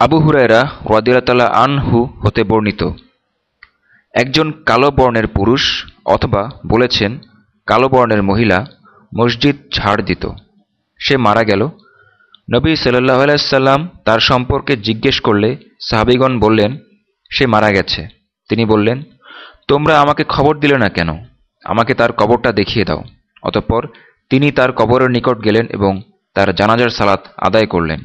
আবু হুরায়রা রদিয়াতাল্লাহ আনহু হতে বর্ণিত। একজন কালো বর্ণের পুরুষ অথবা বলেছেন, কালো বর্ণের মহিলা মসজিদ ঝাড় দিত। সে মারা গেল। নবী সাল্লাহ আলাইসাল্লাম তার সম্পর্কে জিজ্ঞেস করলে সাহাবিগণ বললেন, সে মারা গেছে। তিনি বললেন, তোমরা আমাকে খবর দিলে না কেন? আমাকে তার কবরটা দেখিয়ে দাও। অতঃপর তিনি তার কবরের নিকট গেলেন এবং তার জানাজার সালাত আদায় করলেন।